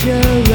show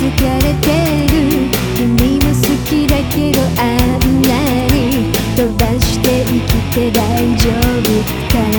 疲れてる。君も好きだけどあんなに飛ばして生きて大丈夫か？